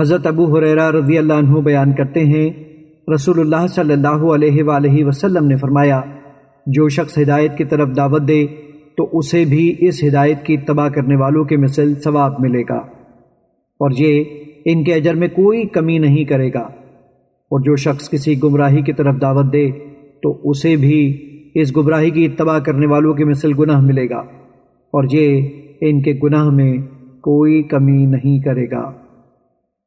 حضرت ابو حریرہ رضی اللہ عنہ بیان کرتے ہیں، رسول اللہ صلی اللہ علیہ وآلہ وسلم نے فرمایا، جو شخص ہدایت کی طرف دعوت دے، تو اسے بھی اس ہدایت کی اتباع کرنے والوں کے مثل ثواب ملے گا۔ اور یہ ان کے اجر میں کوئی کمی نہیں کرے گا۔ اور جو شخص کسی گمراہی کی طرف دعوت دے، تو اسے بھی اس گمراہی کی اتباع کرنے والوں کے مثل گناہ ملے گا۔ اور یہ ان کے گناہ میں کوئی کمی نہیں کرے گا۔